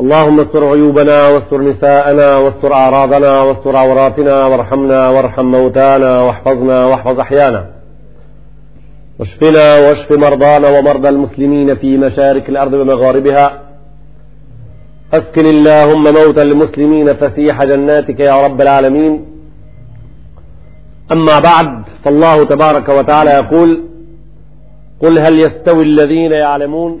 اللهم استر عيوبنا واستر نساءنا واستر أعراضنا واستر عوراتنا وارحمنا وارحم موتانا واحفظنا واحفظ أحيانا واشفنا واشف مرضانا ومرضى المسلمين في مشارق الأرض ومغاربها أسكن اللهم موتى المسلمين فسيح جناتك يا رب العالمين أما بعد فالله تبارك وتعالى يقول قل هل يستوي الذين يعلمون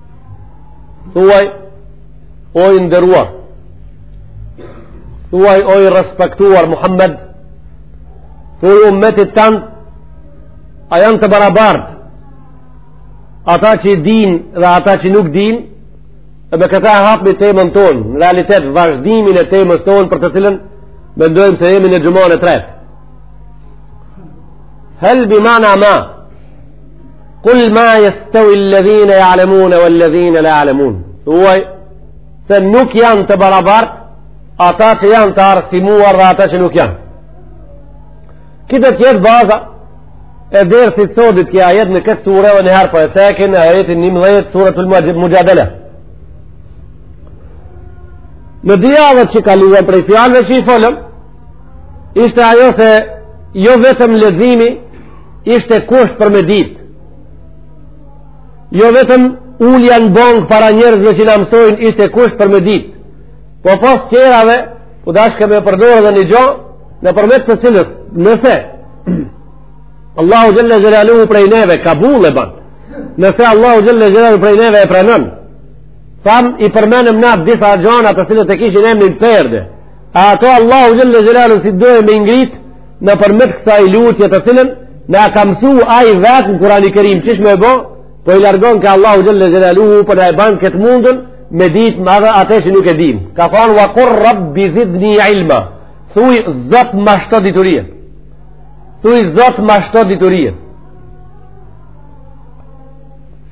Thuaj, o i nderuar, thuaj, o i respektuar Muhammed, thuaj umetit tand, a janë të barabartë ata që din dhe ata që nuk din, e me këta e hapmi temën tonë, në realitet vazhdimin e temës tonë për të cilën, mendojmë se jemi në xhumanë e tretë. Hel bi mana ma, Kul ma jestevil-ledhine jalemune vel-ledhine la jalemun. Thuaj, se nuk janë të barabartë ata që janë të arsimuar dhe ata që nuk janë. Ky do të jetë baza e dersit të sodit, ky ajet në këtë sure dhe njëherë po e cekim ajetin njëmbëdhjetë suretul Muxhadele. Në dy javët që kaluan prej fjalëve që i folëm, ishte ajo se jo vetëm leximi, ishte kusht për me dit jo vetëm ulja në bankë para njerëzve që na mësojnë ishte kusht për me dit po pos tjerave ku dashke me përdor edhe një gja nëpërmjet të cilës nëse Allahu xhele xhelaluhu prej neve kabul e ban nëse Allahu xhele xhelaluhu prej neve e pranon thamë i përmenëm na disa gjana të cilat e kishin emrin perde a ato Allahu xhele xhelaluhu si do me i ngritë Nëpërmjet kësaj lutje të cilën na ka mësu ai vetë në Kurani Kerim, qysh me bo, po i largonka Allahu xhele xhelaluhu, po na e bajke të mundën, me ditë edhe atë që nuk e dim. Ka thanë, ve kul rabbi zidni ilma, thuj Zot ma shto diturien. Thuj Zot ma shto diturien.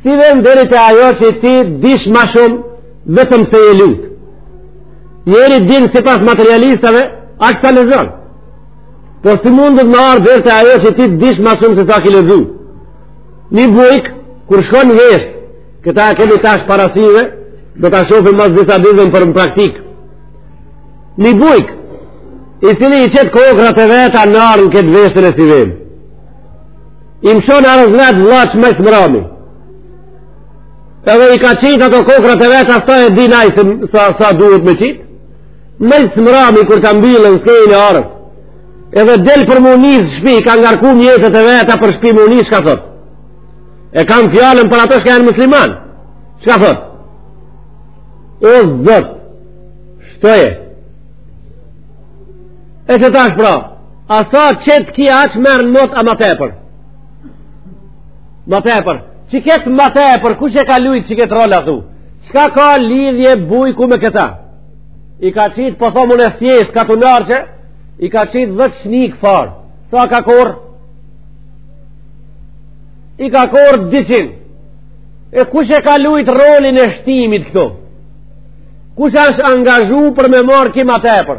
Si vjen deri te ajo që ti dish ma shumë, vetëm se je lutë. Njeri din sipas materialistave, aq sa lexon. Por si mundet me ardhë deri te ajo që ti të dish ma shumë se sa ki lexu. Një bujk, kur shkon në vjeshtë, këta e kemi tash para syve, do ta shofim mas disa ditëve për në praktikë. Një bujk, i cili i qet kokrrat e veta në arë në këtë vjeshtën e sivjeme. I mshon arën zletë vlaqë ma së mbrami. Edhe i ka qitë ato kokrrat e veta sa e din ai sa, sa duhet me qitë. Ma së mbrami kur ta mbyllën skejin e arës, edhe del për m'u nisë shpi, ka ngarku mjetet e veta për shpi m'u nisë, çka thot. E kam fjalën për ato shka janë musliman. Çka thot? O Zot, shtoje. E qetash pra, a sa qet ky aq merr në mot a ma tepër. Ma tepër. Qe këtë ma tepër, kush e ka lujtë qe këtë rol aty? Çka ka lidhje bujku me këta? i ka qitë po thomë ne thjesht katunarqe i ka qitë dhet shinikë farë sa ka korr i ka korr dyqin e kush e ka lujt rolin e shtimit këtu kush është angazhu për me marrë ky ma tepër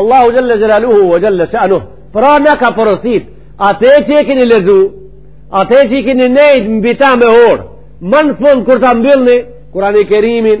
Allahu xhele xhelaluhu ve xhele shanuhu pra na ka porosit ate që e kini lexu ate që e kini nejt mbi ta me hor më në fund kur ta mbyllni kurani kerimin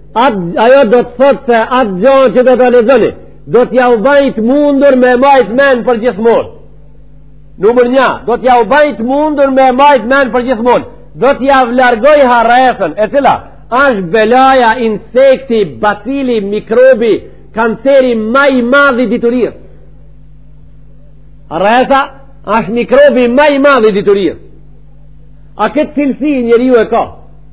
At, ajo do të thotë se atë gjo që do ta lexoni, do t'jau bajë të mundur me majt men përgjithmonë. Numër nja, do t'jau bajë të mundur me majt men përgjithmonë. Do t'jav largojë harresën, e cila, është belaja, insekti, bacili, mikrobi, kanceri ma i madh i diturisë. Harresa është mikrobi ma i madh i diturisë. A këtë cilësi njeriu e ka?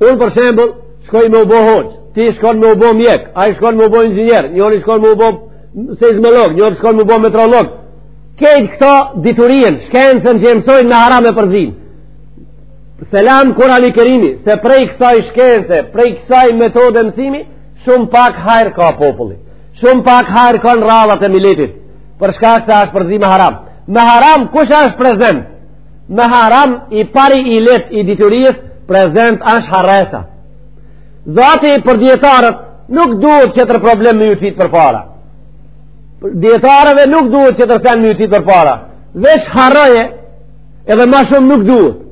Unë për shembull, shkoj me u bo hoxhë, ti shkon me u bo mjek, ai shkon me u bo inxinjer, njëri shkon me u bo seizmolog, njëri shkon me u bo meteorolog. Kejt këta diturien, shkencën që e msojnë me haram e përzin. Selam kurani kerimi, se prej kësaj shkence, prej kësaj metode mësimi, shumë pak hajr ka populli. Shumë pak hajr ka në radhët e miletit, për shkak se është përzi me haram. Me haram, kush është prezent? Me haram i pari illet i diturisë prezent është harresa. Zati për dijetarët nuk duhet qetër problem me ju qit përpara. Dijetarëve nuk duhet qetër sen me ju qit përpara. Veç harroje edhe ma shumë nuk duhet.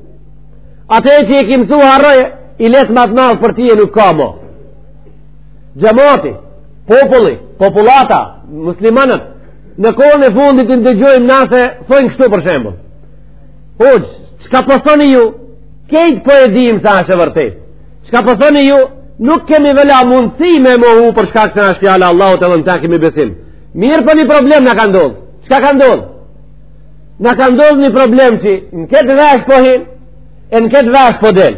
Ate që e ki mësu harroje illet ma të madh për ty e nuk ka mo. Xhemati, populli, popullata, muslimanët, Në kohën e fundit i ndëgjojmë na se, thojnë kështu për shembull. Hoxh, çka po thoni ju? Kejt po e dim se është e vërtet. Çka po thoni ju? Nuk kemi vëlla mundësi me mohu për shkak se është fjala Allahut edhe në ta kemi besim. Mirëpo një problem na ka ndodh. Çka ka ndodh? Na ka ndodh një problem që në këtë vesh po hin, e në këtë vesh po del.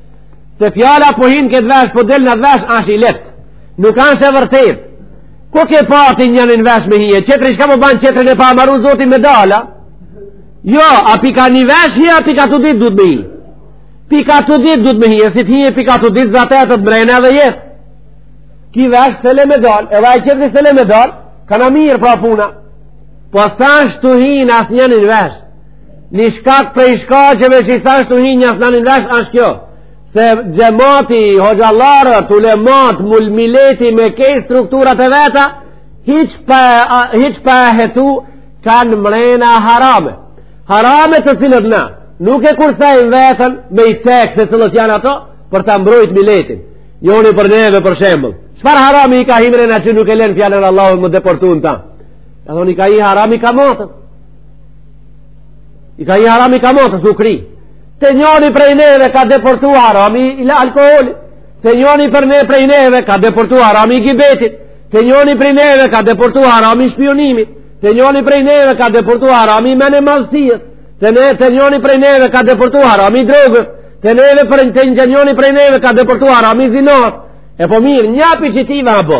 se fjala po hin këtë vesh po del në vesh ash i leht nuk ash e vërtet ku ke pa ti njanin vesh me hi e qetri çka po ban qetrin e ka maru zoti me dal a jo a pika një vesh hije a pika të dit du të me hije pika të dit du të me hije si të hije pika të dit zati e të të mrejnë edhe jet ki vesh s'e le me dal edhe ai qetri s'e le me dal kanë mirë pra puna po s'ash tu hi n'asnjanin vesh Një shkak prej shkaqeve që s'është tu hi në asnjanin vesh është kjo se xhemati hoxhallarët ulemat mu mileti me kejt strukturat e veta hiç pa e hetu kanë mrena harame harame të cilat na nuk e kursejmë veten me i cekë se cilat janë ato për të mbrojt miletin njoni prej neve për shembull çfarë harami i ka hi mrena që nuk e lenë fjallën Allahut me depërtu në ta e thotë i ka hi harami i kamatës i ka hi harami i kamatës u kry te njoni prej neve ka depërtu harami i alkoholit te njoni për ne prej neve ka depërtu harami i gibetit te njoni prej neve ka depërtu harami i shpiunimit te njoni prej neve ka depërtu harami i mendjemadhësisë te, ne, te njoni prej neve ka depërtu harami i drogës te neve për te një njoni prej neve ka depërtu harami i zinasë e po mirë një pikë që ti e ke bo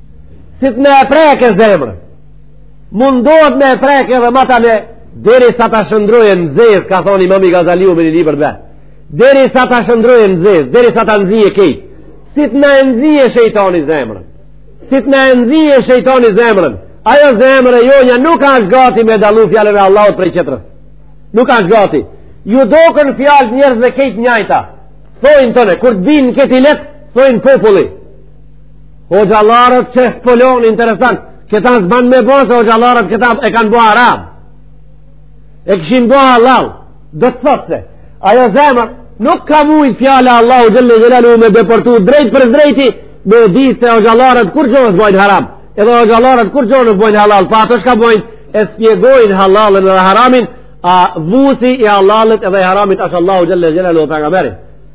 si të na e prekë zemrën mundohet me e prekë edhe matanë derisa ta shndërrojë në zezë ka thonë imami Gazaliu në një libër dhe derisa ta shndërrojë në zezë derisa ta nxijë kejt si të na e nxijë shejtani zemrën si të na e nxijë shejtani zemrën ajo zemër e jonja nuk ashtë gati me e dallu fjalën e Allahut prej tjetrës nuk ashtë gati ju dokën fjalë njerëz dhe kejt njajta thojnë tonë kur të binë këtij lehtë thojnë populli Hoxhallarët që s'po lon, interesant, këta s'ban me bo se hoxhallarët këta e kanë bo haram. E kishin bo halal, do të thotë se, ajo zemër, nuk ka mujt fjala e Allahut xhelle xhelaluhu me depërtu drejtpërdrejt, me ditë se hoxhallarët kurgjo s'bojnë haram, edhe hoxhallarët kurgjo s'bojnë halal, po ata çka bojnë, e shpjegojnë halalin dhe haramin, a vuesi i halalit edhe i haramit është Allahu xhelle xhelaluhu dhe pejgamberi.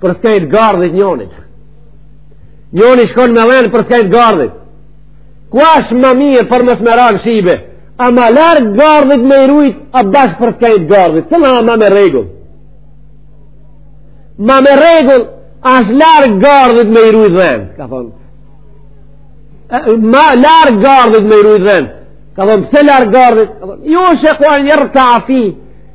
përskajt gardhit njoni njoni shkon me dhen përskajt gardhit ku ashtë ma mirë për mos me ra në shybe a ma larg gardhit me i rujt a bash përskajt gardhit cila ma me rregull ma me rregull ashtë larg gardhit me i rujt dhent ka thonë ma larg gardhit me i rujt dhent ka thonë pse larg gardhit ka thonë jo shë kuar një rëtafi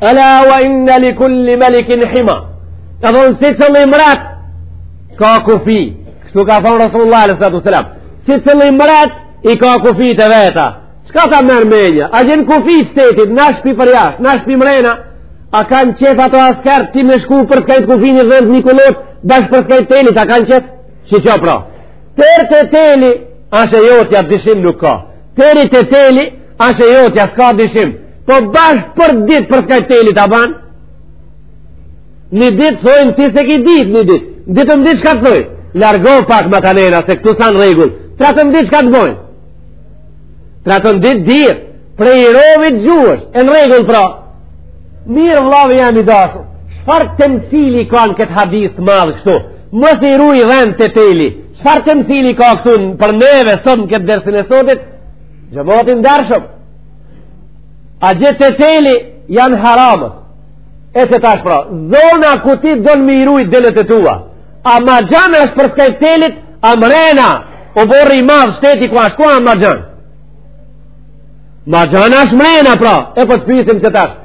Ala wa inna li kulli malikin hima Ka thonë secili mret Ka kufi Kështu ka thonë Rasulullah a.s. Secili mret I ka kufijtë e veta Çka ta merr menja A gjen kufi shtetit Në shpi përjashtë Në shpi mrena A kanë qef ata askerë Ti me shku përskajt kufinit dhent me i kullot Bash përskajt telit A kanë qef Qe qe pra Deri te teli Asht e jotja dyshim nuk ka Deri te teli, asht e jotja s'ka dyshim. Po bash për dit përskaj telit a ban? Një dit thojnë ti s'e ki dit, një dit. Dytën dit çka të thojnë. Largo pak matanena se këtu s'janë rregull. Tretën dit çka të bojnë. Tretën dit dirë. Prej rovit gjuhesh. E në rregull pra. Mirë vllavi jem i dashur. Çfarë të mësimi ka në këtë hadith të madh kështu. Mos i ruj dhentë te teli. Çfarë të mësimi ka këtu për neve sot në këtë dersin e sotit? Xhemat i ndershëm. A gjithë te teli janë haramet. E qe tash pra, zona ku ti don me i rujt dhentë e tua. A ma gjanë është përskaj telit, a mrena, o burri i madh shteti ku asht, ku a ma gjanë. Ma gjanë është mrena pra, e po të pysim qe tash pra.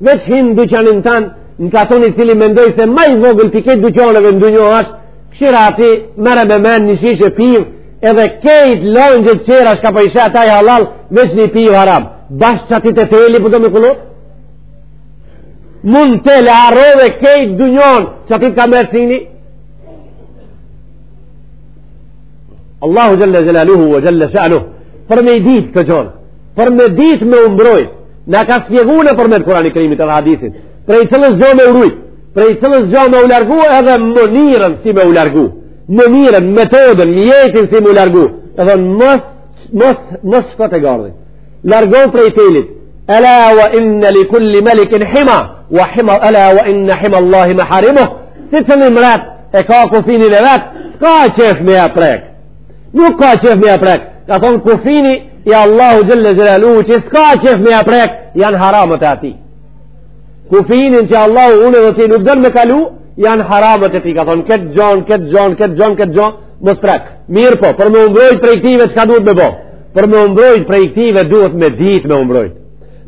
Veç hin në dyqanin tonë, në katun, i cili mendoj se ma i vogël i kejt dyqaneve në dynjo ashtë, kshyre aty, merre me men një shishe pivë, edhe kejt lëngjet tjera çka po i shet aj hallall, veç një pivë haram. Bash qaty te teli po do me kullot? Mund të le harrove kejt dynjon qaty të ka marrë syni? Allahu xhel-le xhelaluhu, xhel-le shanuhu, për me ditë këtë gjonë. për me dit me u mbrojt na ka shpjegu nëpërmjet Kurani Kerimit edhe hadithit prej cilës gjo me u rujt prej cilës gjo me u largu edhe mënyrën si me u largu mënyrën, metodën, mjetin si me u largu edhe mos mos, mos shko te gardhi largu prej telit ala wa inna li kulli melikin hima wa hima ala wa inna hima Allahi maharimuh secili mret e ka kufinin e vet s'ka qef me e prek Nuk ka qef me ja prek. Ka thonë kufini i Allahut xhel-le xhelaluhu që s'ka qef me ja prek janë haramet e tij. Kufinin që Allahu unë edhe ti nuk don me kalu janë haramet e tij. Ka thonë këtë gjonë, këtë gjonë, këtë gjonë, këtë gjonë, mos prek. Mirëpo, për me u mbrojt prej këtyne çka duhet me bo. Për me u mbrojt prej këtyne duhet me dit me u mbrojt.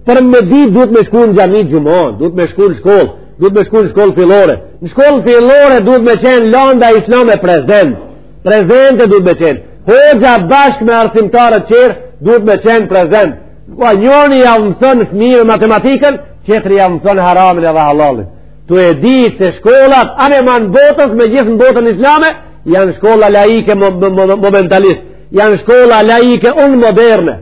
Për me dit duhet me shku në xhami xhumon, duhet me shku në shkollë, duhet me shku në shkollë fillore. Në shkollë fillore duhet me qenë landa islame prezent. Prezente duhet me qenë. Hoxha bashkë me arsimtarët tjerë duhet me qenë prezent. Ku njoni jav mëson fëmijëve matematikën, tjetri jav mëson haramin edhe hallallin. Tu e dit se shkollat, anembanë botës me gjithë në botën islame, janë shkolla laike momentalisht, janë shkolla laike unmoderne.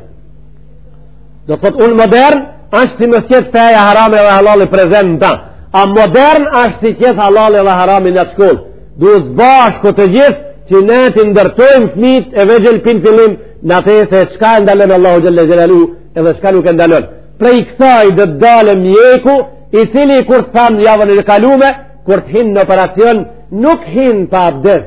Do të thotë unmodern është si mos jetë feja harami edhe hallalli prezent në ta. A modern është si t'jetë hallalli edhe harami në atë shkollë. Duhet së bashku të gjithë që ne t'i ndërtojmë fëmijët e vegjël pi n'fillim në atë se çka e ndalon Allahu xhel-le xhelaluhu edhe çka nuk e ndalon. Prej kësaj do të dalë mjeku i cili kur thamë javën e kalume kur të hin në operacion nuk hin pa abdes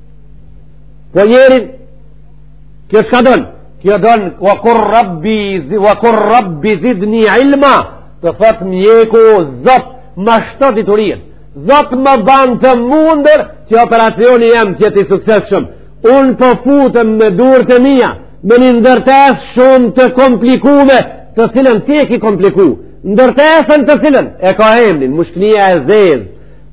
Po njerin, kjo shka donë? Kjo donë, wa kur rabbi, wa kur rabbi zidni ilma, të thotë mjeku, zot, ma shto diturin, zot ma ban të mundur, që operacioni jem që t'jetë i suksesshëm, unë po futem me durt e mija, në një ndërtesë shumë të komplikume, të cilën ti e ki kompliku, ndërtesën të cilën e ka emnin, mushknia e zezë,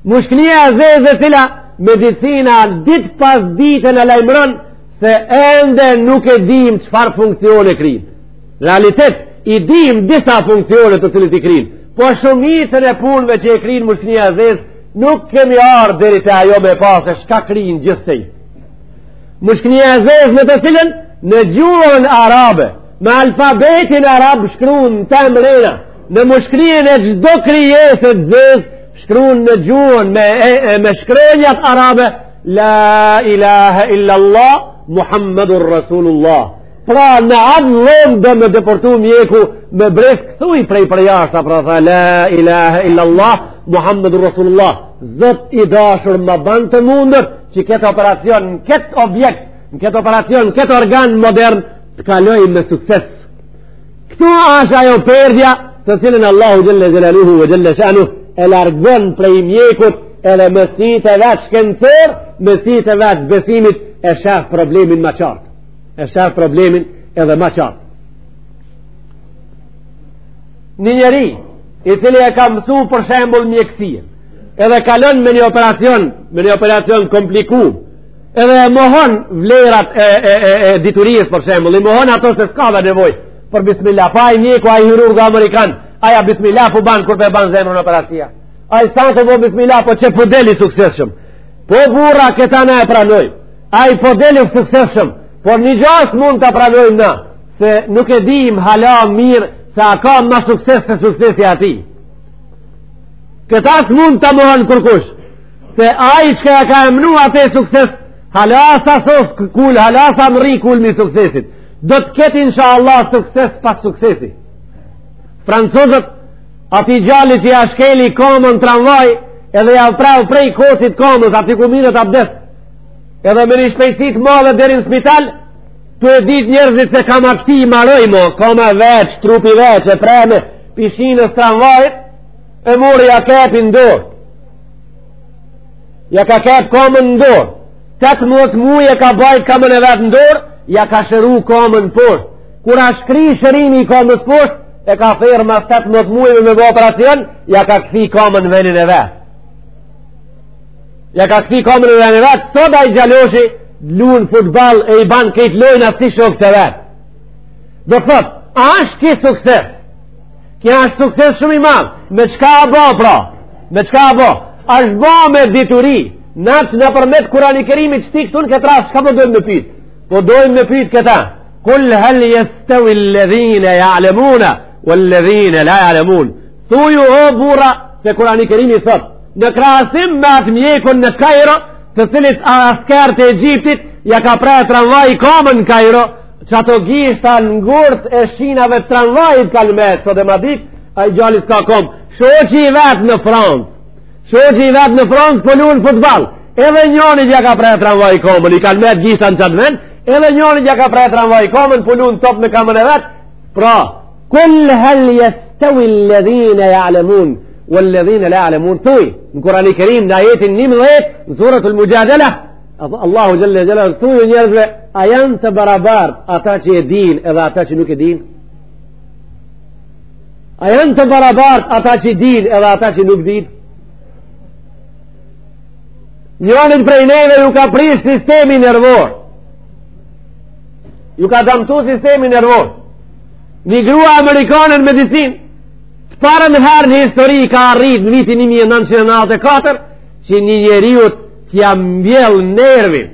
Mushknia e zezë e cila medicina ditë pas dite na lajmëron se ende nuk e dim çfarë funksione kryn. Realitet, i dim disa funksione të cilat i kryn. Po shumicën e punve që e kryn mushknia e zezë, nuk kemi ardhë deri te ajo me pa se shka kryn gjithsej. Mushknia e zezë në të cilën, në gjuhën arabe, me alfabetin arab shkrun të mrena, në mushkninë e çdo krijese t'zezë, shkruan në gjuhën me me shkronjat arabe la ilaha illa allah muhammedur rasulullah pra në atë lëmë do me depërtu mjeku me bref këthuj prej përjashta pra tha la ilaha illa allah muhammedur rasulullah zot i dashur ma ban të mundur që këtë operacion në këtë objekt në këtë operacion në këtë organ modern të kaloj me sukses Këtu asht ajo perdja të cilën Allahu xhel-le xhelaluhu ve xhel-le shanuhu e largon prej mjekut edhe me sytë e vet shkencor me sytë e vet besimit e sheh problemin ma qartë e sheh problemin edhe ma qartë një njeri i cili e ka mësu për shembull mjekësinë edhe kalon në një operacion në një operacion t'kompliku edhe e mohon vlerat e, e, e, e diturisë për shembul, i mohon ato se s'ka edhe nevojë për bismillah, po ai mjeku ai hirurg amerikan, ai a bismillah po ban kur po e ban zemrën operacija, ai s'është tu bo bismillah po, po qe po del i suksesshëm, po burra këta na e pranojmë, ai po del i suksesshëm, por një gja s'mund ta pranojmë na, se nuk e dim hala mirë, se a ka ma sukses se suksesi i atij. Këta s'mund ta mohon kurkush, se ai çka e ka emnu atë sukses hala s'â sos kul hala s'â mrri kulmi i suksesit do të ketë insha Allah sukses pas suksesi francuzët atij djalit që ja shkeli komën tramvaji edhe ja preu prej kocit komës aty ku merret abdes edhe me një shpejtësi t'madhe deri n'spital ktu e dinë njerëzit se kama këtij i maroi mo koma veç, trupi veç e preme pi shinës tramvajit e mori ia kapi n'dorë Ja ka kep kamën në dorë. Tetë nantë muj e ka bajt kamën e vet në dorë, ja ka shëru kamën poshtë. Kur a shkri shërimi i kamës poshtë, e ka thirr mas tetë nantë mujve me bo operacion, ja ka kthy kamën në venin e vet. Ja ka kthy kamën në venin e vet, sot ai djaloshi lun futboll e i ban krejt lojnat si shokët e vet. Do thot, a është ky sukses? Ky është sukses shumë i madh. Me çka a bo, pra? Me çka a bo? është bo me dituri. Na që na përmet Kurani Kerimi qëti këtu n'këtë rast, çka po dojmë me pitë? Po dojmë me pytë këta. Kul hel jestevil-ledhine jalemune, vel-ledhine la jalemun. Thuju o burra, se Kurani Kerimi sot, në krahasim me atë mjekun në Kajro, të cilit ai askert e Egjiptit, ja ka pre tramvaji komën në Kajro, Qato gishtat në gurt e shinave të tramvajit kanë metë, sot e asaj dite, ai djali s'ka kom. Shoqi i vet në Francë, shoqi i vet në Francë po lun futbal, edhe njonit ja ka pre tramvaji komën, i kanë metë gishtat në qat ven, edhe njonit ja ka pre tramvaji komën po lun top në kamën e vet, pra, kul hel jestevil-ledhine jalemun, vel-ledhine la jalemun, thuj, në Kurani Kerim, në ajetin njëmëdhet, në suretul Muxhadela, Allahu xhel-le xhelaluhu thuju njerëzve a janë të barabart ata që e din edhe ata që nuk e din a janë të barabart ata që din edhe ata që nuk din njanit prej neve ju ka prish sistemi nervor ju ka damtu sistemi nervor një grua amerikane në medicin të paren herë në histori ka arrit në vitin 1994 që një njeriut Që ja mbjell nervin.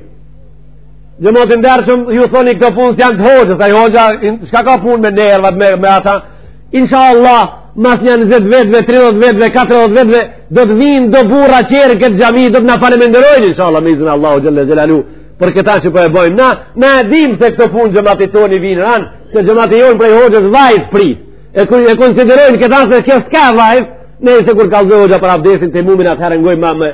Xhemat i nderum, ju thoni këto punë s'janë të hoxhës, ai hoxha, shka ka punë me nervat, me, me ata, insha Allah, mas një nizet vjetëve, 30 vjetëve, 40 vjetëve, do të vinë do burra tjerë në këtë xhami, do të në falemenderojnë, insha Allah, me izën Allahu xhel-le xhelaluhu, për këta që po e bojmë, na, na e dim se këto punë xhematit ton i vinë ranë, se xhemati jonë prej hoxhës vaiz pret, e, e konsiderojnë këta se kjo s'ka vaiz, nese kur kallzon hoxha për abdesin tejemumin atëherë ngojmë ma me,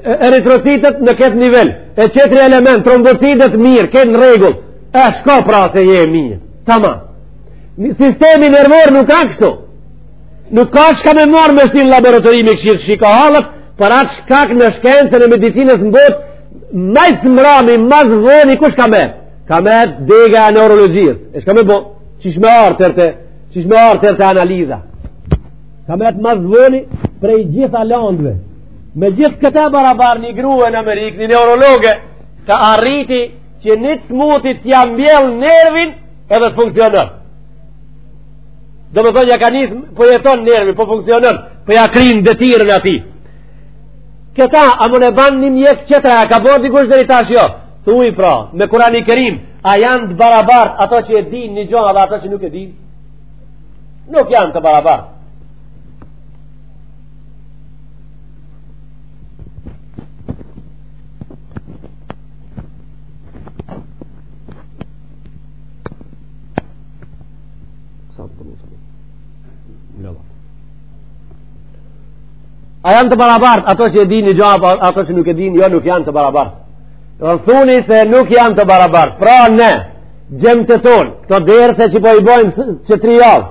Eritrocitet në këtë nivel, e tjetri element, trombocitet mirë, krejt në rregull, e shko pra se je mirë, tamam. Sistemi nervor nuk ka kështu, nuk ka shka me marrë me shti n'laborator me i kshyrë shka hallet, për atë shkak në shkencën e medicinës në botë, ma së mrami, ma së voni, kush ka met? Ka met dega e neurologjisë, e shka me bo, qysh me arrit te, qysh me arrit te analiza. Ka met ma së voni prej gjitha landëve, Me gjithë këta barabar një grue në Amerikë, një neurologe, ka arriti që një të smutit t'ja mbjell nervin edhe të funksionon. Do me thonë, ja ka nisë po jeton nervi, po funksionon, po ja kryn detyrën atij. Këta, a mun e ban një mjek qetër, a ka bërë dikush deri tash jo? Thuj pra, me Kurani Kerim, a janë të barabar ato që e din një gjo dhe ato që nuk e din? Nuk janë të barabar. A janë të barabart, ato që e dinë një gjo, ato që nuk e dinë, jo nuk janë të barabart. Në thuni se nuk janë të barabart. Pra ne, gjemtë tonë, këto derse që po i bojmë që tri javë,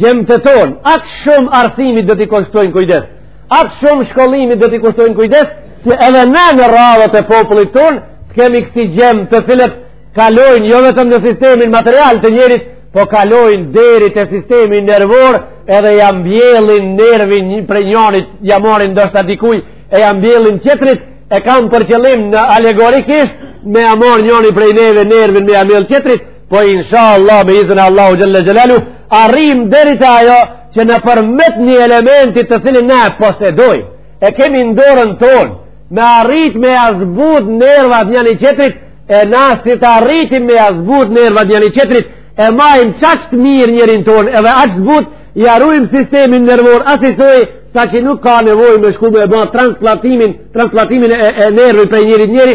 Gjemtë tonë, aq shumë arsimit do t'i kushtojnë kujdes, aq shumë shkollimit do t'i kushtojnë kujdes, që edhe ne në radhët e popullit tonë, të kemi kësi gjem të cilët kalojnë jo vetëm në sistemin material të njerit, po kalojnë deri te sistemi nervor edhe ja mbjellin nervin prej njonit ja morin ndoshta dikuj e ja mbjellin qetrit e kam për qëllim në alegorikisht me ja mor njoni prej neve nervin me ja mjell qetrit po insha Allah me izin e Allahu xhelle xhelaluhu arrim deri te ajo që nëpërmet një elementit të cilin ne e posedojmë e kemi n'dorën tonë me arrit me ja zbut nervat njëni qetrit e na si të arritim me ja zbut nervat njëni qetrit e majmë qaq mirë njerin tonë edhe aq but ja rujmë sistemin nervor asisoj sa që nuk ka nevojë me shku me ba transplantimin, transplantimin e, e nervi prej njeri te njeri,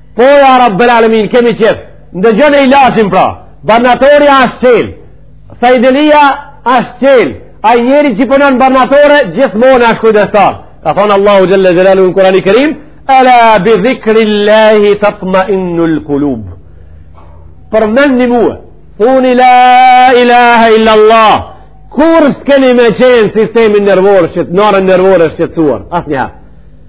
Po ja Rabbel alemin, kemi qef, ndëgjone ilaçin pra, barnatorja ashtë çelë, sajdelia ashtë çelë, ai njeri që punon n'barnatore, gjithmonë ashtë kujdestar. Ka thonë Allahu xhelle xhelaluhu në Kurani Kerim, Ela bi dhikri Allahi tatmainnu l'kulub. Përmendni mue, thuni la ilaha illa Allah, kurr s'keni me qenë sistemin nervor, n'anën nervore të shqetësuar, asnjëherë.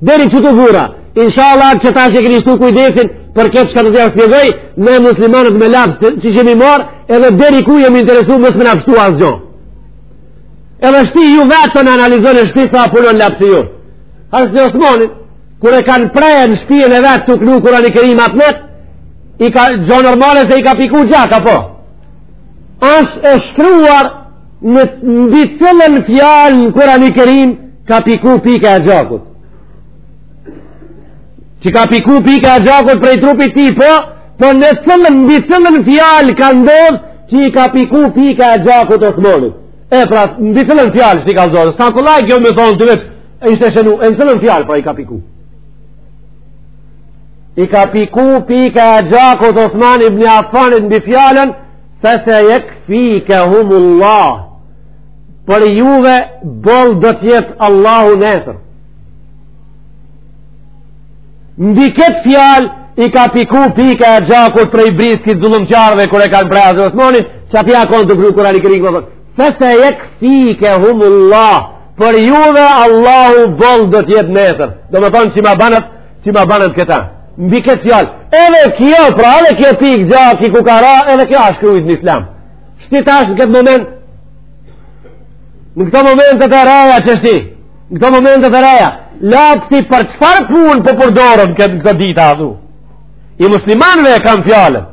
Deri qëtu burra, inshallah që tash e keni shtu kujdesin për këtë çka të ja shpjegoj, me muslimanët me laps që jemi marrë, edhe deri ku jemi interesu mos me na pshtu asgjo. Edhe shti ju vetë tona analizone shti sa punon lapsi ju. Hazreti Osmonin, kur e kanë pre në shpijën e vet tu knu Kurani Kerim atë natë, i ka gjo normale se i ka piku gjaku po. Është e shkruar në mbi cilën fjalë në Kur'ani Kerim ka piku pika e gjakut. Që ka piku pika e gjakut prej trupit tij, po, po në cilën mbi cilën fjalë ka ndodhë që i ka piku pika e gjakut Osmanit. E pra, mbi cilën fjalë që i ka zonë, sa kollaj kjo me thonë ti veç, e ishte shenu, e në cilën fjalë pra i ka piku. i ka piku pika e gjakut Osman ibn Affanit mbi fjalën fesejekfikehumullah për juve boll do t'jetë Allahu nesër mbi këtë fjalë i ka piku pika e gjakut prej briskit zullumqarve kur e kanë pre Osmanin që ati i a kon te kry Kur'ani Kerim me thënë Fesejekfikehumullah Për juve Allahu boll do t'jetë nesër Do me thonë që ma banët Që ma banët këta, mbi këtë fjalë, edhe kjo, pra edhe kjo pikë gjaki ku ka ra, edhe kjo ashtë rujt në islam. Shti tash në këtë moment, në këto momente të reja që shti, në këto momente të reja, lapsi për çfarë punë po përdoret këtë, këto dita a thu. I muslimanve e kam fjalën,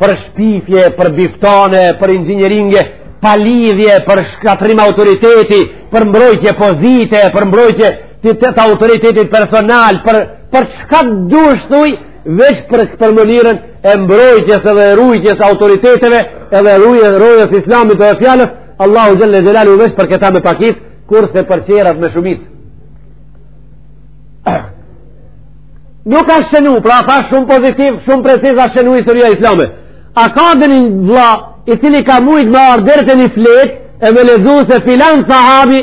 për shpifje, për biftane, për inxhinjeringje, pa lidhje për shkatrrim autoriteti, për mbrojtje pozite, për mbrojtje Të të të autoritetit personal për, për çka të dush thuj veç për, për mënyrën e mbrojtjes edhe rujtjes autoriteteve edhe rujtjes, rujtjes islamit dhe fjalës Allahut xhele xhelaluhu veç për këta me pakicë kurse për tjerat me shumicë nuk është shenu pra fa shumë pozitiv shumë preciz është shenu historia islame a ka ndonjë vlla i cili ka mujt me ardh deri te një fletë e me lezu se filan sahabi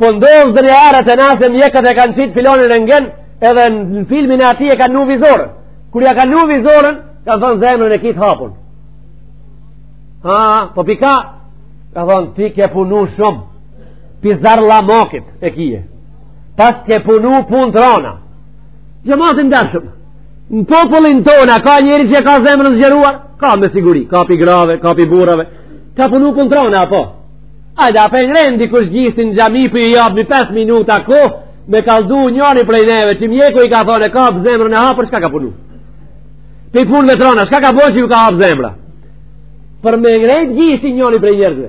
po ndodhë ndonjëherë te na se mjekët e kanë qitë filonin n'rëngen edhe në filmin e atij e kanë vnu vizoren kur ja kanë vnu vizoren ka thënë zemrën e ki t'hapun Ha, po pi kah, ka thonë, ti ke punu shumë, pi zorllamokit e kije, pas ke punu punë të rona. Xhemat i ndershëm, në popullin tonë, ka njeri që ka zemrën e zgjeruar, ka me siguri, ka pi grave, ka pi burrave, ka punu punë të rona, apo? Hajde, a po e ngren dikush gishtin në xhami po i jap një 5 minuta kohë, me kallxu njëri prej neve, që mjeku i ka thonë, ka për zemrën e hapur, shka ka punu? Prej punëve t'rona, shka ka bërë që ju ka hapë zemrën? për me ngrejt gishtin njëri prej njerëzve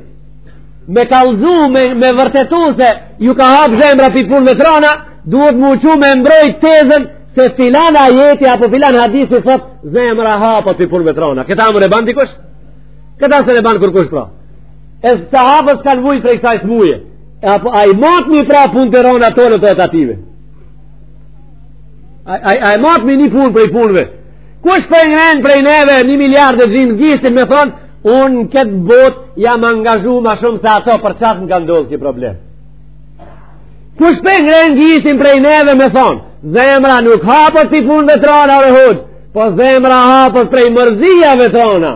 me kallzu me, me vërtetu se ju ka hap zemra prej punëve t'rona duhet mu çu me mbrojt tezën se filan ajeti apo filan hadisi thot zemra hapet prej punëve t'rona këta mun e ban dikush këta s'mun e ban kurkush pra a sahabët kanë vujt prej kësaj smuje apo a i matmi pra punët e rona tona t'atyve a, a, a i matmi punë prej punëve Kush po e ngren prej neve një miliard e gjymsë gishtin me thonë, unë në këtë botë jam angazhu ma shumë se ato për qata m'ka ndodhë ky problem. Kush po e ngren gishtin prej neve me thonë, zemra nuk hapet prej punëve t'rona ore hoxhë, po zemra hapet prej mërziave t'rona.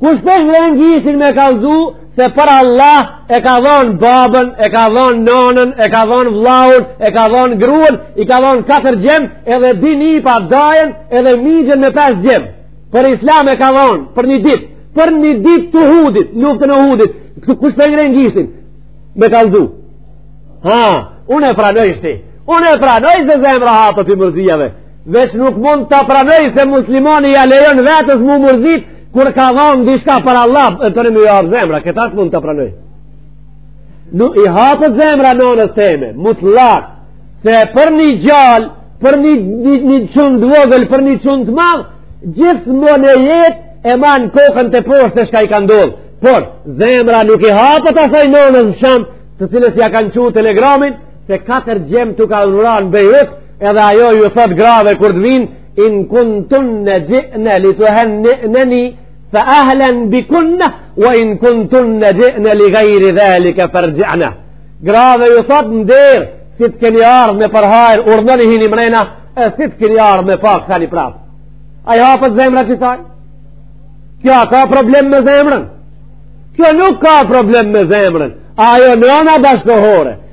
Kush po e ngren gishtin me kallzu se për Allah e ka dhon babën, e ka dhon nonën, e ka dhon vllaun, e ka dhon gruan, i ka dhon katër gjem, edhe dy nipa dajën, edhe mixhën me pesë gjem. Për Islam e ka dhon për një ditë, për një ditë të Uhudit, luftën e Uhudit. Kush po vjen gishtin me kallzu? Ha, unë e pranoj shti. Unë e pranoj se zemra hapet prej mërziave. Veç nuk mund ta pranoj se muslimani ja lejon vetes mu mërzit kur ka dhonë diçka për Allah e tani me ju hap zemra, këta s'mund ta pranoj. Nuk i hapet zemra nonës teme, mutlak, se për një gja, për një, një, një send t'vogël, për një send të madh, gjithmonë e jetë e man kokën teposhtë çka i ka ndodhë. Por, zemra nuk i hapet asaj nonës, të cilës ja kanë çu telegramin, se katër gjem të kanë ra n'betejë, Edhe ajo ju thot grave kur të vinë, in kuntunne xhi'ne li tuhenni'neni, fe ehlen bikunne, we in kuntunne xhi'ne li gajri dhalike ferxhi'ne. Grave ju thot në derë, si të keni ardhë me përhajr, urdhnoni hini mrena, e si të keni ardhë me pa, kthenu prapë. A i hapet zemra qesaj? Kjo ka problem me zemrën? Kjo nuk ka problem me zemrën. Ajo nona bashkëkohore,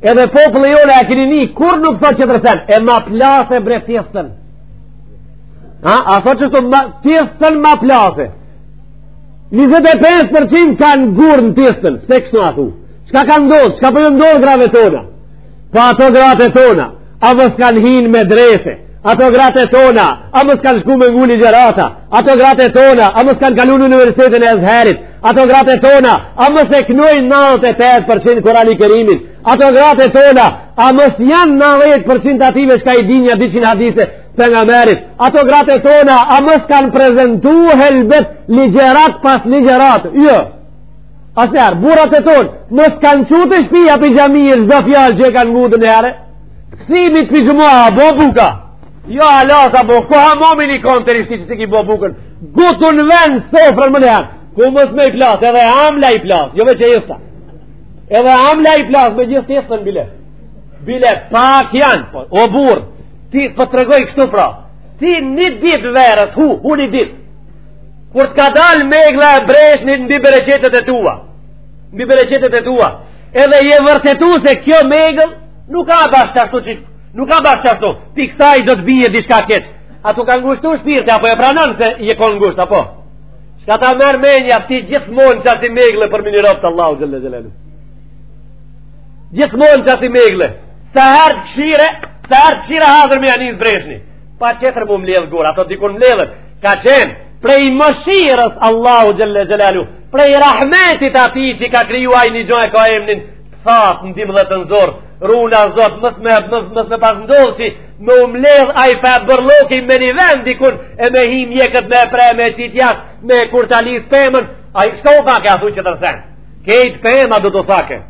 Edhe populli jonë e kini ni, kur nuk thot tjetër sen, e ma plase bre tjestën. Ha, a thot qeshtu tjestën ma plase. 25% kanë gurë në tjestën, pse kështu a thu? Çka ka ndodhë, çka po ju ndodhë grave tona? Po ato gratë e tona, A mos kan hi n'medrese, ato gratë e tona, a mos kan shku me ngu ligjërata, ato gratë e tona, a mos kan kalu universitetin e Ez'herit, ato gratë e tona, a mos e knojnë 98% Kurani Kerimin, ato gratë e tona, a mos jan 90% t'atyve çka i din nja 200 hadise t'Pejgamberit, ato gratë e tona, a mos kan prezentu helbet ligjërat pas ligjërate, jo, Asnjëherë, burrat e ton, mos kanë shku te shtëpia prej xhamie, çdo fjalë që e kanë ngut në herë. Kthimi të pijmë a bo buka. Jo hala s'a bo, ku ha momi ni konter i shtëpisë ki bo bukën. Gotun vene sofrën menjëherë. Ku mos më plas, edhe amla i plas, jo vetë jesta. Edhe amla i plas me gjithë testën bile. Bile pak janë, po, o burr, ti po tregoj kështu pra. Ti një ditë verës, hu, hu një ditë. Kur të ka dalë meglla e breshnit mbi bereqetet e tua, mbi bereqetet e tua, edhe je vërtetu se kjo megëll nuk a bash qashtu që nuk a bash qashtu, pi ksaj do të bije diçka keq, a t'u ka ngushtu shpirti, apo e pranon se je kon ngusht, apo? Çka ta merr menja ty, gjithmonë qasi meglle për me na rujt Allahu xhelle xhelaluhu. Gjithmonë qasi meglle, sa herë ta kshire, sa herë ta kshire hazër me ja nis breshni. Patjetër m'u mledhë gurë, ato dikun mledhen, ka qenë prej mëshirës Allahut xhelle xhelaluhu, prej rahmetit atij që ka kriju ai një gjo e ka emnin, thatë në dimë dhe të nëzorë, runa Zot, mos me, mos mos me pas ndodhë që me u mledhë ai far bërlloki me një vend dikun, e me hi mjekët me pre me qitë jashtë, me kurtalisë pemën, ai shka u pake a thu që të rësen, krejt pema do të thahej,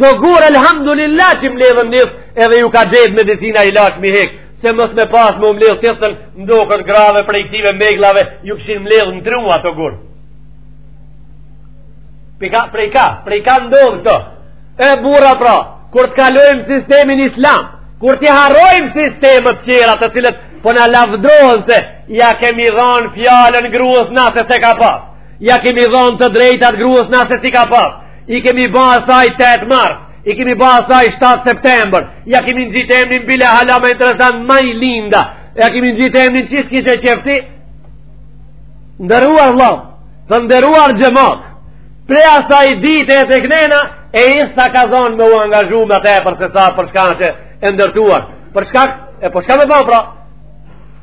do gurë elhamdulillah që mledhen njësë edhe ju ka gjetë medicina ilaç me i hekë, se mos me pas me u mledh tjetër ndokun grave prej këtive megllave ju kishin mledh në tru ato gur prej ka prej ka, prej ka ndodhë këto e burra pra kur të kalojmë sistemin islam kur t'i harrojmë sistemet tjera të cilët po na lavdrohen se ja kemi dhonë fjalën grues na se s'e ka pas ja kemi dhonë të drejtat grues na se s'i ka pas i kemi ba asaj 8 mars I kemi ba asaj 7 september, ja kemi ngjitë emnin bile hala ma interesant Majlinda, ja kemi ngjitë emnin qysh kishe qefti, nderuar vlla, të nderuar xhemat, prej asaj dite e teknena, e ista ka zonë me u angazhu ma tepër se sa për çka ishe e ndërtuar, për shka, e po çka me ba pra,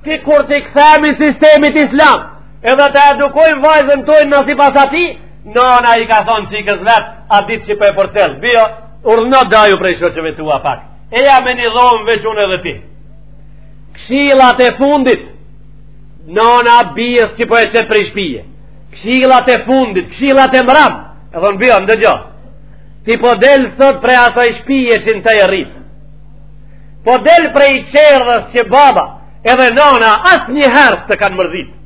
ti kur t'i kthemi sistemit islam, edhe ta edukojmë vajzën tonë sipas atij, Nona i ka thonë çikës vet, at ditë që po e përcjell, bijo, urdhno daju prej shoqeve tua pak, eja me një dhomë veç unë edhe ti. Kshillat e fundit, nona bijës që po e qet prej shpije, kshillat e fundit, kshillat e mrame, i thotë bijo, ndëgjo, ti po del sot prej asaj shpije që n'to je rritë, po del prej çerdhes që baba, edhe nona asnjëherë s'të kanë mërzit,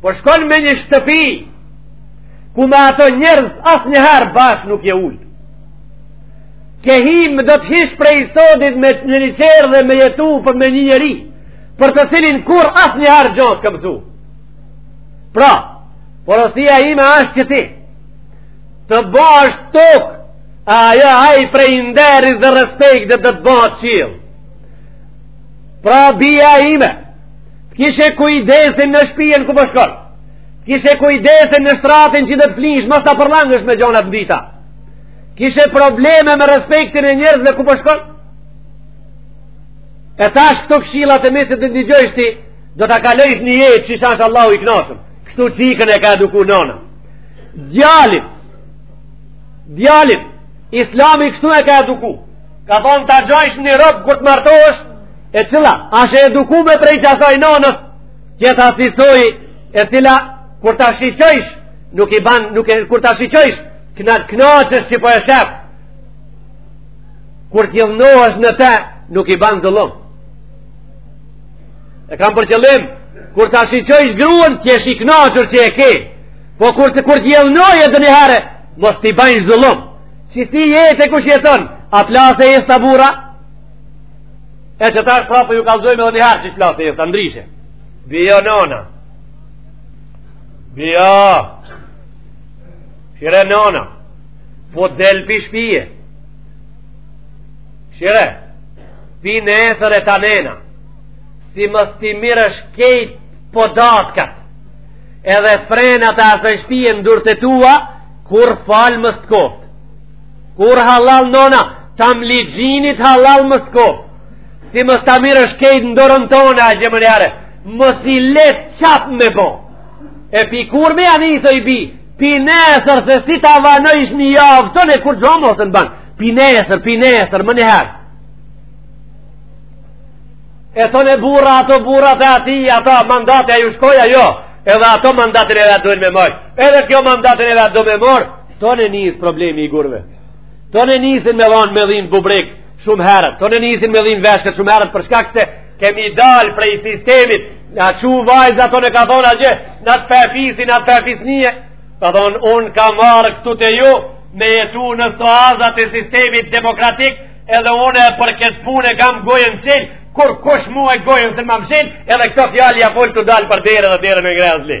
po shkon me një shtëpi, ku me ato njerëz asnjëherë bashkë nuk je ulë. Ke hi me do të hish prej sodit me një një çerdhe me jetu për me një njeri, për të cilin kurrë asnjëherë gjo s'ke mësu. Pra, porosia ime ashtë që ti, të bahesh tokë, ajo ai prej nderit dhe respektit do të bahet qiell. Pra, bija ime, të kishe kujdesin në shpijen ku po shkon, po Kishe kujdesin në shtratin që do të flinsh, mos ta përlangësh me gjonat e ndyta. Kishe probleme me respektin e njerëzve ku po shkon. Po e tash këto këshillat e nëse i ndigjojsh ti, do ta kalojsh një jetë që ash Allahu i knaqëm. Kështu çikën e ka eduku nona. Djalit, djalin, islami kështu e ka eduku. Ka thonë ta gjojsh një rob kur të martohesh, e cila, ash e edukume prej qasaj nonës, T'jet asisoj e cila kur ta shiqojsh nuk i ban nuk e kur ta shiqojsh kna kënaqesh që po e shef kur t'idhnohesh në të nuk i ban zullum e kam për qëllim kur ta shiqojsh gruan të jesh i kënaqur që e ke po kur të kur t'idhnohesh ndoniherë mos t'i bajsh zullum si si jetë kush jeton a plase e sta burra E qetash prapë po ju kallzoj edhe një herë që që flasë e jësë, ndryshe. Bijo nona. Bijo. Shire nona. Po del pi shpije. Shire. Pi nesër e tanena. Si mos t'i mirësh kejt podatkat. Edhe frenat e asaj shpije në durt e tua, kurrë fal mos t'koftë. Kurrë hallall nona, tamli i gjinit hallall mos t'koft. Si mos ta mirësh kejt në dorën tone, agje menjëhere. Mos i le çap me bo. E pi kur me ja nis oj bi, pi nesër se si ta vonojsh një javë, tone kurgjo mo sun ban. Pi nesër, pi nesër, menjëherë. E tone burra, ato burra të atij, ato mandati a ju shkoja, jo. Edhe ato mandatin e vet dojnë me mor. Edhe kjo mandatin e vet do me mor. Tone nis problemi i gurve. Tone nisin me dhan me dhim bubrek shumë herët. Tone nisin me dhim veshkët shumë herët për shkak se kemi dal prej sistemit. Na u çu vajza tone ka thonë agje, në të përfisi, në të përfisnije. Ka thonë, unë kam ardh këtu te ju me jetu në suazat e sistemit demokratik edhe unë e për këtë punë e kam gojën çel, kurkush mu e gojën sun ma mshil edhe këto fjalë ja fol tu dal për dere dhe dere në ngrezli.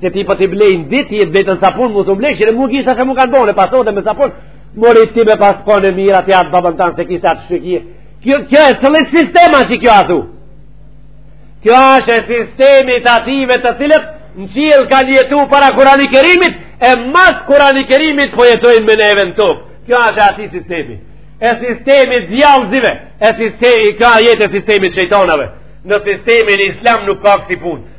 Se ti po t'i blen ditë, ti e blejtë në sapun, mu të blej, shire mu kishtë ashe mu kanë bone, pasot e me sapun, mori ti me pas po në mirë, ati atë babën tanë, se kishtë atë shukje. Kjo, kjo e cilit sistem asht kjo atu. Kjo asht e sistemit të atyve të cilët, në qiell kanë jetu para kurani kerimit, e mas kurani kerimit po jetojnë me neve në tokë. Kjo asht e atij sistemi. E sistemit djallëzive, e sistemi, ka jetë e sistemit të shejtanave. Në sistemin islam nuk ka kësi pune.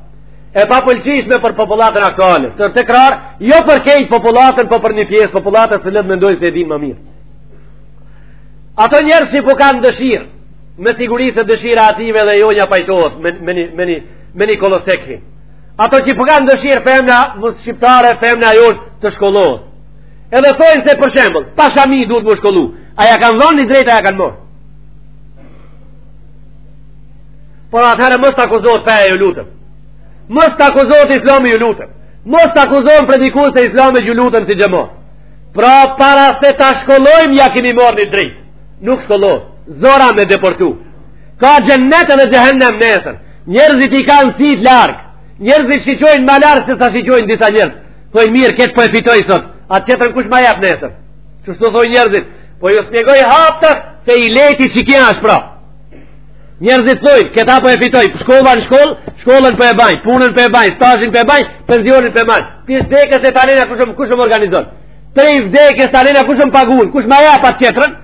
e papëlqyshme për popullatën aktuale. Te tekrar, jo për krejt popullatën, po për një pjesë popullate se le të mendojnë se e di ma mirë. Ato njerëz qi po kanë dëshirë, me siguri se dëshira atyve dhe jona pajtohet me, me, një, me, një, me një kolosek. Ato që po kanë dëshirë femna shqiptare, femna jonë të shkollohet. Edhe thojnë se për shembull, pa shami duhet me u shkollu, a ja kanë dhonë një drejtë, a ja kanë morë. Por atëherë mos të akuzohet feja ju lutem. Mos të akuzohet islami ju lutem. Mos të akuzohen predikusit e islamit ju lutem si gjëmo. Pra para se ta shkollojmë, ja kemi morë një drejtë. Nuk shkollojmë. Zor a me depërtu. Ka xhennet edhe xhehennem nesër. Njerëzit i kanë sytë larg. Njerëzit shiqojnë ma larg se sa shiqojnë disa njerëz. Thojn mirë, këtë po e fitoj sot. Atë qetrën kush ma jep nesër. Qështu thojn njerëzit. Po ju spjegoj haptas se ileti qekjo është pra. Njerëzit thojnë, këta po e fitoj, shkolla në shkollë, shkollën po e baj, punën po e baj, stazhin po e baj, penzionin po e baj. Prej vdekës e tanena kush um, kush um organizon. Prej vdekës tanena kush um pagun, kush ma jep atë qetrën?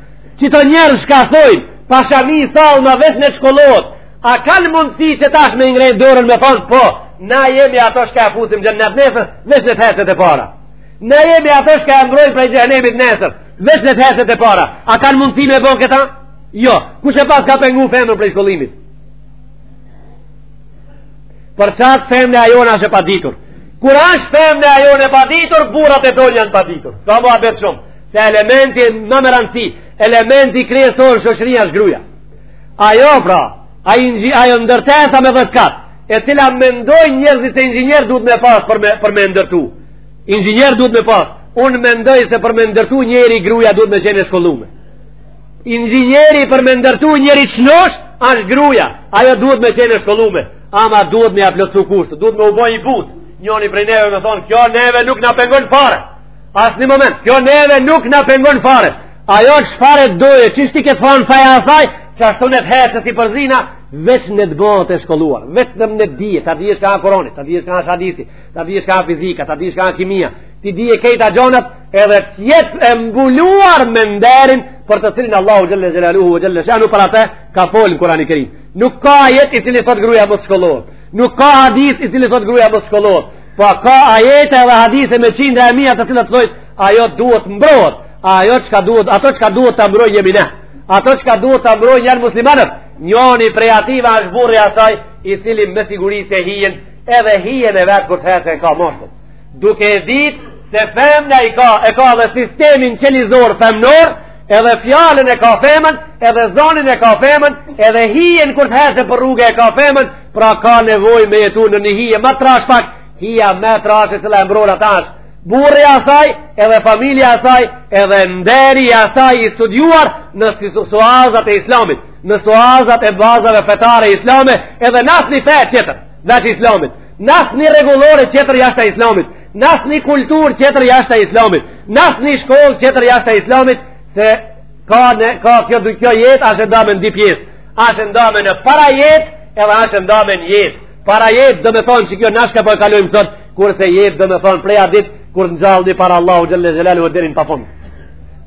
Qito njerëz shka thojnë, pa shami sall ma veç net shkollohet. A kanë mundësi që tash me ngrej dorën me thonë po? Na jemi ato shka e fusim xhennet nesër, veç net heset e para. Na jemi ato shka e mbrojmë prej xhehenemit nesër. Veç net heset e para, a kanë mundësi me bon këta? Jo, kush e paska pengu femrën prej shkollimit? Për qatë femna jonë asht e paditur. Kur asht femna jonë e paditur, burrat e tonë janë paditur. S'ka muhabet shumë, se elementi ma me randësi, elementi kryesor në shoqëri është gruja. Ajo pra, ajo ndërtesa me dhjetë kate, e cila mendojn njerëzit se inxhinier duhet me pas për me, për me ndërtu. Inxhinier duhet me pas. Unë mendoj se për me ndërtu njeri gruja duhet me qenë e shkollume. Inxhinieri për me ndërtu njeri qënosh, është gruja. Ajo duhet me qenë e shkollume. Ama duhet me ja plotësu kushtet. Duhet me u bo ni punë. Njoni prej neve me thonë, kjo neve nuk na pengon fare. Asnjë moment, kjo neve nuk na pengon fare. Ajo çfarë doje, qysh i ka thonë feja asaj, qashtu net herë të s'i përzihna, veç net bëhet e shkolluar, veç në më ne dije, ta dije shka Kurani, ta dije shka hadithi, ta di shka fizika, ta di shka kimia, t'i dijë këta gjonat, edhe t'jetë e mbuluar me nderin, për të cilin Allahu Xhelle Xhelaluhu ve Xhelle Shanuhu, për atë ka fol Kurani Kerim. Nuk ka ajet i cili thot gruja mos shkollohet, nuk ka hadis i cili thot gruja mos shkollohet, po ka ajete dhe hadise me qindra e mija të cilët thojnë, ajo duhet mbrojt, ajo qka duhet, ato qka duhet ta mbrojë jemi ne, ato qka duhet ta mbrojë janë muslimanët, njoni prej atyve është burri asaj, i cili me siguri se hijen Edhe hijen e vet kur të hecë e ka mashkull. Duke e ditë se femna i ka, e ka dhe sistemin qelizor femnor, edhe fjalën e ka femën, edhe zonin e ka femën, edhe hijen kur të hecë për rrugë e ka femën, pra ka nevojë me jetu në një hije ma t'trashë pak, hija ma e trashë e cila e mbron ata ashtë burri asaj, edhe familja asaj, edhe nderi asaj i studiuar në suazat e islamit. në suazat e bazave fetare islame edhe në asnjë fe qetër jashta islamit në asnjë rregullore qetër jashta islamit në asnjë kulturë qetër jashta islamit në asnjë shkollë qetër jashta islamit se ka, në, ka kjo, kjo jetë asht e ndame në dy pjesë asht e ndame në parajetë edhe asht e ndame në jetë parajetë do me thonë që kjo na shka po e kalojmë sot kurse jetë do me thonë prej atë ditë kur ngjallemi para Allahu xhelle xhelaluhu e deri n'pafund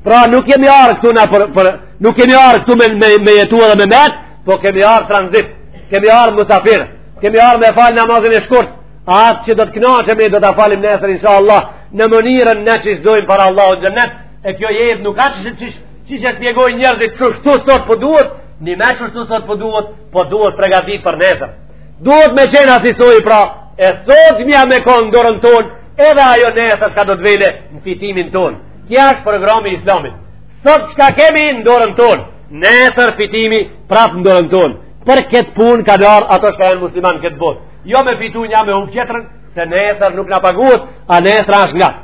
pra nuk kemi ardh këtu na për, për, Nuk kemi ardh këtu me, me, me jetu edhe me metë, po kemi ardh tranzit, kemi ardh musafirë, kemi ardh me falë namazin e shkurt, atë që do të knaqemi, do ta falim nesër, insha Allah, në mënyrën ne qysh dojmë para Allah në xhennet, e kjo jetë nuk asht qysh qysh qysh e shpjegojnë njerëzit qështu sot po duhet, një me qështu sot po duhet, po duhet përgatit për nesër. Duhet me qenë asisoj pra, e sot mja me konë n'dorën tonë, edhe ajo nesër shka do të vele në fitimin tonë. Ky është programi i islamit. Sot qka kemi në dorën tonë, nesër fitimi prap në dorën tonë. Për këtë punë kanë ardh ato shka janë musliman këtë botë. Jo me fitu nja me hup qetrën, se nesër nuk na paguhet, a nesra ashtë ngat.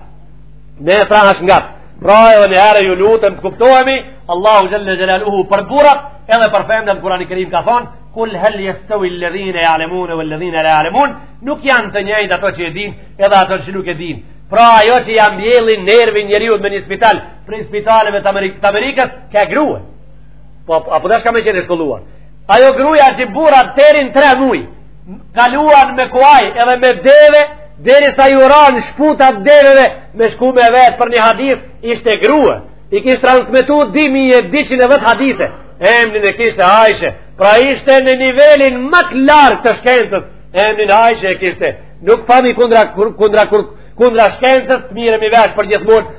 Nesra ashtë ngat. Pra edhe një herë ju lutem të kuptohemi, Allahu xhelle xhelaluhu për burrat, edhe për femnën Kurani Kerim ka thonë, kul hel jestevil-ledhine ja'lemune vel-ledhine la ja'lemun, nuk janë të njëjtë ato që e din, edhe ato që nuk e din. Pra ajo që ja mbjelli nervin njeriut me një spital, prej spitaleve të Amerikës, Amerikës ke grue. Po, a po dashka me qenë e shkolluar. Ajo gruja që burrat deri n'tre muj, kaluan me kuaj edhe me deve, derisa ju ranë shputat deveve me shku me e vet për një hadis, ishte grue. I kish transmitu 2210 hadise, emnin e kishte Ajshe, pra ishte në nivelin ma të lartë të shkencës, emnin Ajshe e kishtë, nuk jemi kundra, kundra, kundra, kundra shkencës, të mirremi vesh për gjithmonë,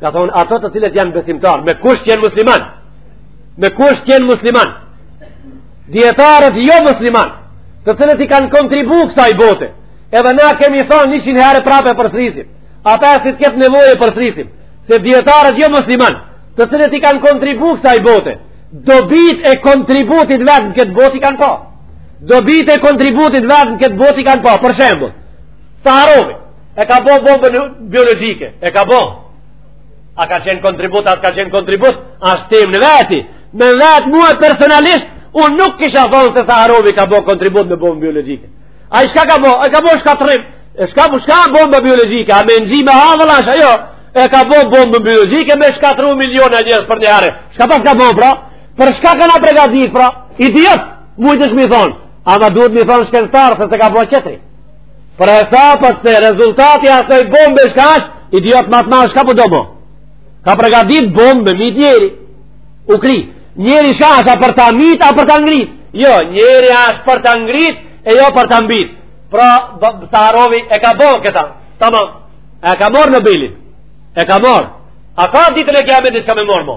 Ka thonë ato të cilët janë besimtarë, me kush qenë musliman? Me kush qenë musliman? Dijetarët jo musliman, të cilët i kanë kontribu kësaj bote, edhe na kemi thonë niqin herë e prap e përsërisim, ata si të ketë nevojë e përsërisim, se dijetarët jo musliman, të cilët i kanë kontribu kësaj bote, dobitë e kontributit vetë në këtë botë i kanë pa. Dobitë e kontributit vetë në këtë botë i kanë pa, për shembul, Saharovi, E ka bo bombën biologjike, e ka bo. A ka qenë kontribut, a ka qenë kontribut, ashtu më veti. Me vetë mua personalisht, unë nuk kisha thonë se Saharovi ka bo kontribut në bombën biologjike. Ai shka ka bo, ai ka bo shkatrrim, e shka osht bomba biologjike, a me nxi me hallva, shka jo, e ka bo bombën biologjike me shkatrru miliona njerëz përnjëherë. Shka pas ka bo, pra? Për shka ka pregatit, pra? Idiot, mujsh me i thonë. Ama duhet me i thonë shkencëtar, sepse ka bo qeto. Për sa, po se rezultati asoj bombe shka është, idiot ma t'madh shka po do, bo. Ka pregadit bombë me myt njeri. U kri, njeri shka është a për ta myt, a për ta ngrit. Jo, njeri është për ta ngrit, e jo për ta mbyt. Pra, Saharovi e ka bo këta. Tamam, e ka morr Nobelin. E ka morr. A ka ditën e kijametit çka me morr mo?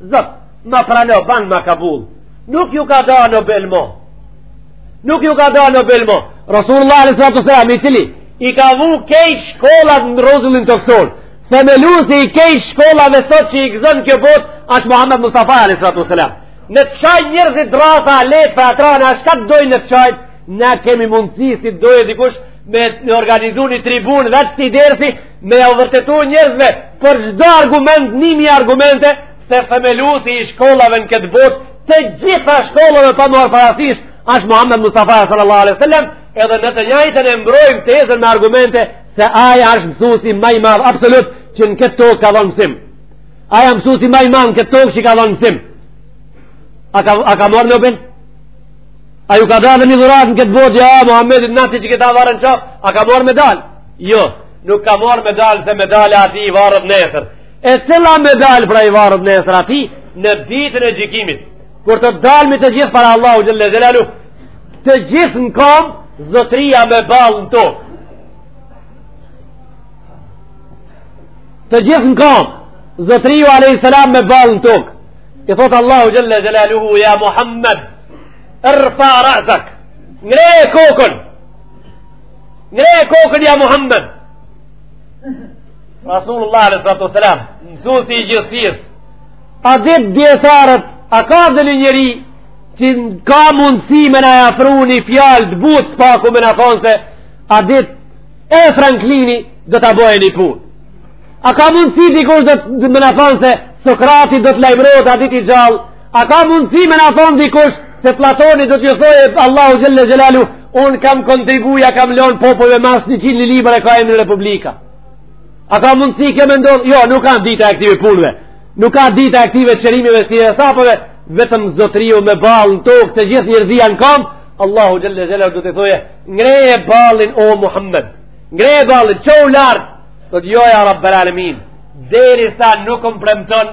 Zot, ma prano, ban ma kabul. Nuk ju ka da Nobel mo. Nuk ju ka da Nobel mo. Rasulullah alaihi salatu wasalam i cili i ka vu kej shkollat në rruzullin tokësor. Themeluesi i kej shkollave sot që i gëzon kjo botë është Muhammed Mustafa alaihi salatu wasalam. Le të çajnë njerëzit drrasa, le të fantazojnë, çka të dojnë le të çajnë, na kemi mundësi si të dojë dikush me organizu një tribunë, veç një ders, me jau vërtetu njerëzve, Për çdo argument, nimij argumente se themeluesi i shkollave në këtë botë, të gjitha shkollave pa marrë parasysh, është Muhammed Mustafa sallallahu alaihi wasallam, edhe në të njëjtën e mbrojmë tezën me argumente se ai është mësuesi më i madh absolut që në këtë tokë ka dhënë mësim. Ai është mësuesi më i madh në këtë tokë që ka dhënë mësim. A ka a ka marrë Nobel? A ju ka dhënë një dhuratë në këtë botë ja Muhammed na ti që këta vare n'qaf, a ka marrë medalje? Jo. Nuk ka marrë medalje se medalja atij i varet nesër. E cila medalje pra i varet nesër atij në ditën e gjykimit. Kur të dalmi të gjithë para Allahut xhelle xhelaluhu, të gjithë në kom, zotria me ballë në tokë. Të gjithë në kom, zotria a.s. me ballë në tokë. I thotë Allahu xhelle xhelaluhu, ja Muhammed, irfa rasak, ngre e kokën, Ngre e kokën ja Muhammed Rasulullah alejhi salatu wassalam Mësusi i gjithësisë At dit dijetarët A ka dhe një njeri Që ka mundësi me na e afru një fjalë Të butë s'paku me na thonë se At dit edhe Franklini Do ta bojë një punë A ka mundësi dikush me na thonë se Sokrati do të lajmërohet At dit i gjallë A ka mundësi me na thonë dikush se Platoni do t'i thojë Allahu Xhelle Xhelaluhu, unë kam kontribu ja, kam lonë popujve mas njëqind libra e ka emrin Republika. A ka mundësi kjo me ndodh? Jo, nuk ka n'ditë të atyne punëve. Nuk ka n'ditë të atyne qërimeve të hesapeve, vetëm zotnija me ballë në tokë të gjithë njërzia në kamë, Allahu Xhelle Xhelaluhu do t'i thojë, ngre e ballin o Muhammed, ngre e ballin, çou lart, o jo ja Rabbel Alemin, derisa nuk më premton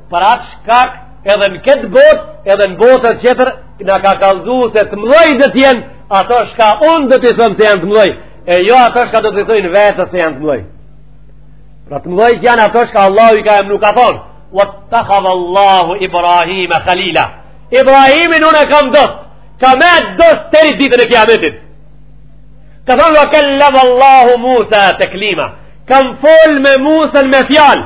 Për atë shkak edhe në këtë botë, edhe në botën tjetër, na ka kallzu se të mdhaj do të jenë ato shka unë do t'i thom se janë të mdhaj, e jo ato shka do t'i thojnë vetë se janë të mdhaj. Pra të mdhaj janë ato shka Allahu i ka emnu ka thonë, "Wattakhadha Allahu Ibrahima khalila." Ibrahimin unë e kam dost, kam e dost deri ditën e Kiametit. Ka thonë, "Wa kallama Allahu Musa taklima." Kam fol me Musan me fjalë.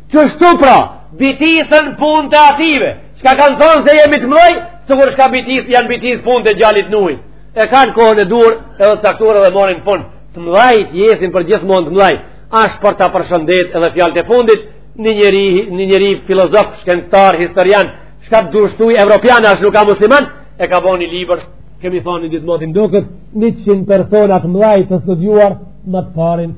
Kështu pra, bitisën punët e atyne, çka kanë thonë se jemi të mdhaj, sikur shka bitis, janë bitis punët e gjallit, Nuhi, e kanë kohën e dur, edhe të caktuar edhe marrin fund, të mdhajt jesin përgjithmonë të mdhaj, asht për ta përshëndet edhe fjalët e fundit, një njeri, një njeri filozof, shkencëtar, historian, shka të dush thuj, evropian, as nuk ka musliman, e ka bo një libër, kemi thonë gjithmonë duket, njëqind persona t'mdhaj të studiuar, më të parin,